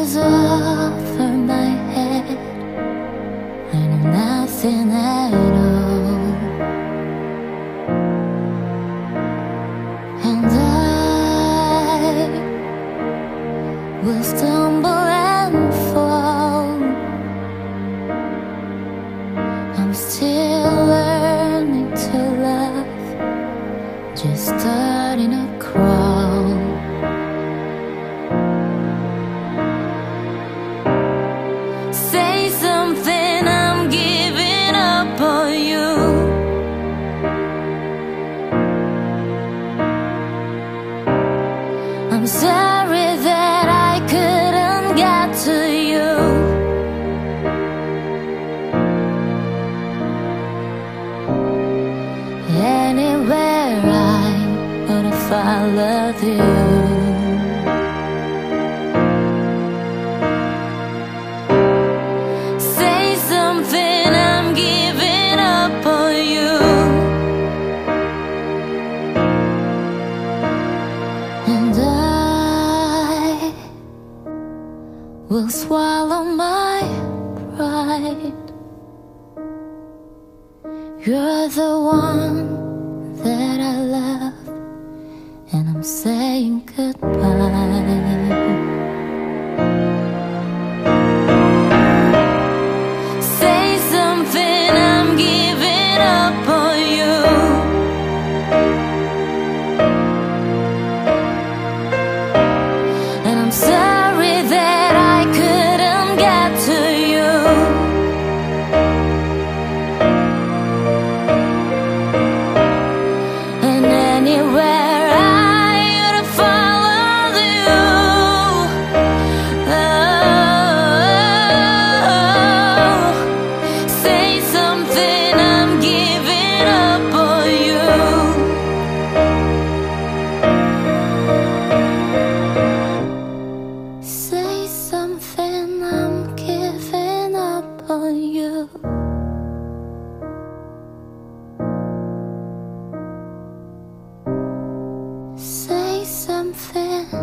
Was over my head, and nothing at all. And I will stumble and fall. I'm still learning to love just starting to I'm sorry that I couldn't get to you. Anywhere I have followed you. will swallow my pride. You're the one that I love, and I'm saying goodbye. Something.